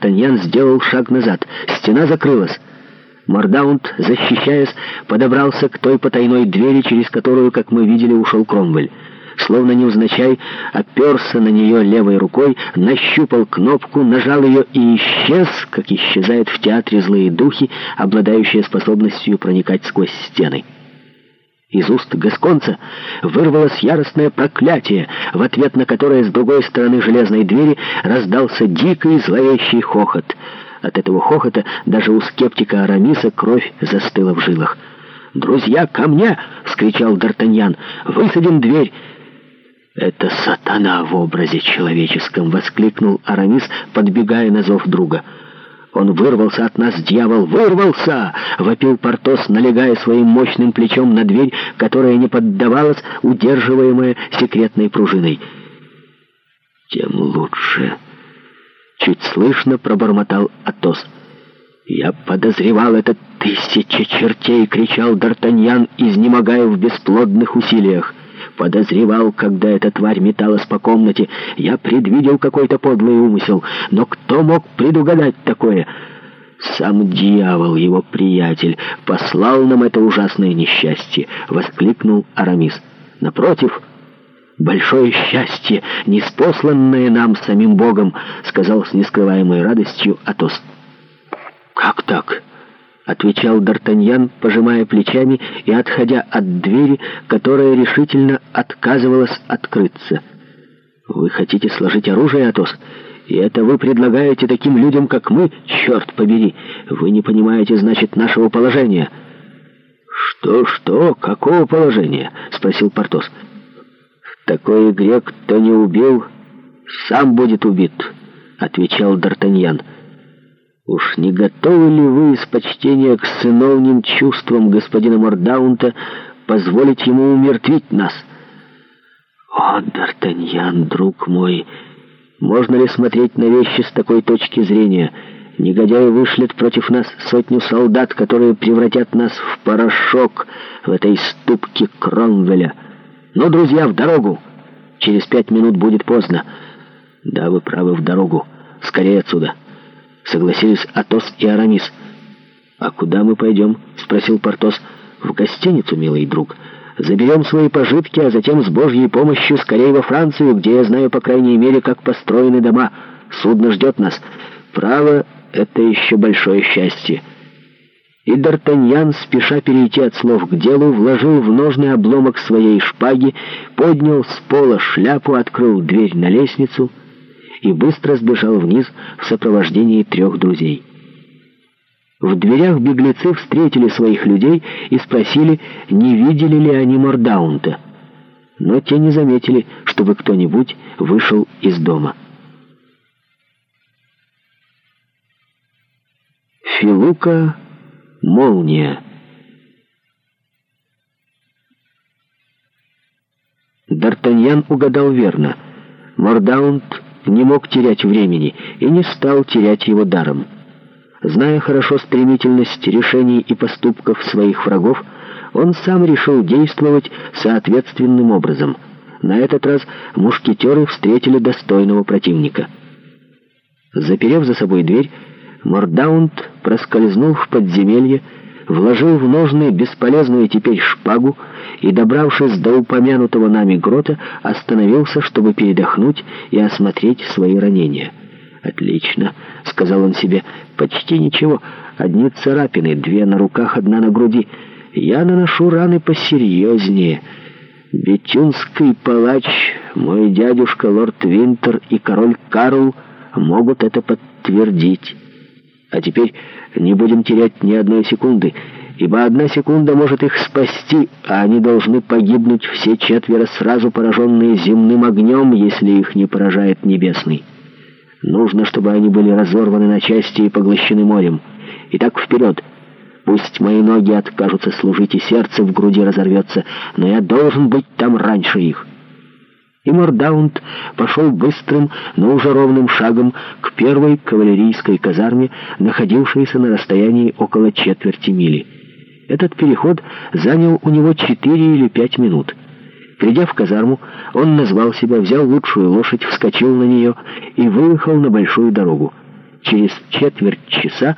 Д'Артаньян сделал шаг назад. Стена закрылась. Мордаунд, защищаясь, подобрался к той потайной двери, через которую, как мы видели, ушел Кромвель. Словно невзначай, оперся на нее левой рукой, нащупал кнопку, нажал ее и исчез, как исчезают в театре злые духи, обладающие способностью проникать сквозь стены. Из уст Гасконца вырвалось яростное проклятие, в ответ на которое с другой стороны железной двери раздался дикий зловещий хохот. От этого хохота даже у скептика Арамиса кровь застыла в жилах. «Друзья, ко мне!» — вскричал Д'Артаньян. «Высадим дверь!» «Это сатана в образе человеческом!» — воскликнул Арамис, подбегая на зов друга. Он вырвался от нас, дьявол, вырвался! Вопил Портос, налегая своим мощным плечом на дверь, которая не поддавалась, удерживаемая секретной пружиной. Тем лучше. Чуть слышно пробормотал Атос. «Я подозревал это тысячи чертей!» — кричал Д'Артаньян, изнемогая в бесплодных усилиях подозревал, когда эта тварь металась по комнате. Я предвидел какой-то подлый умысел. Но кто мог предугадать такое? Сам дьявол, его приятель, послал нам это ужасное несчастье, — воскликнул Арамис. Напротив... «Большое счастье, неспосланное нам самим Богом», — сказал с нескрываемой радостью Атос. «Как так?» отвечал Д'Артаньян, пожимая плечами и отходя от двери, которая решительно отказывалась открыться. «Вы хотите сложить оружие, Атос? И это вы предлагаете таким людям, как мы? Черт побери! Вы не понимаете, значит, нашего положения!» «Что-что? Какого положения?» — спросил Портос. «В такой игре кто не убил, сам будет убит», — отвечал Д'Артаньян. «Д'Артаньян». Уж не готовы ли вы из почтения к сыновним чувствам господина Мордаунта позволить ему умертвить нас? О, Д'Артаньян, друг мой, можно ли смотреть на вещи с такой точки зрения? негодяи вышлет против нас сотню солдат, которые превратят нас в порошок в этой ступке Кромвеля. Но друзья, в дорогу! Через пять минут будет поздно. Да, вы правы, в дорогу. Скорее отсюда согласились Атос и Арамис. «А куда мы пойдем?» — спросил Портос. «В гостиницу, милый друг. Заберем свои пожитки, а затем с божьей помощью скорее во Францию, где я знаю, по крайней мере, как построены дома. Судно ждет нас. Право, это еще большое счастье». И Д'Артаньян, спеша перейти от слов к делу, вложил в ножный обломок своей шпаги, поднял с пола шляпу, открыл дверь на лестницу — и быстро сбежал вниз в сопровождении трех друзей. В дверях беглецы встретили своих людей и спросили, не видели ли они Мордаунта. Но те не заметили, чтобы кто-нибудь вышел из дома. Филука «Молния» Д'Артаньян угадал верно. Мордаунд не мог терять времени и не стал терять его даром. Зная хорошо стремительность решений и поступков своих врагов, он сам решил действовать соответственным образом. На этот раз мушкетеры встретили достойного противника. Заперев за собой дверь, Мордаунд проскользнул в подземелье, вложил в ножны бесполезную теперь шпагу и, добравшись до упомянутого нами грота, остановился, чтобы передохнуть и осмотреть свои ранения. «Отлично», — сказал он себе, — «почти ничего. Одни царапины, две на руках, одна на груди. Я наношу раны посерьезнее. Бетюнский палач, мой дядюшка лорд Винтер и король Карл могут это подтвердить». А теперь не будем терять ни одной секунды, ибо одна секунда может их спасти, а они должны погибнуть все четверо сразу пораженные земным огнем, если их не поражает небесный. Нужно, чтобы они были разорваны на части и поглощены морем. Итак, вперед! Пусть мои ноги откажутся служить, и сердце в груди разорвется, но я должен быть там раньше их» и Мордаунд пошел быстрым, но уже ровным шагом к первой кавалерийской казарме, находившейся на расстоянии около четверти мили. Этот переход занял у него четыре или пять минут. Придя в казарму, он назвал себя, взял лучшую лошадь, вскочил на нее и выехал на большую дорогу. Через четверть часа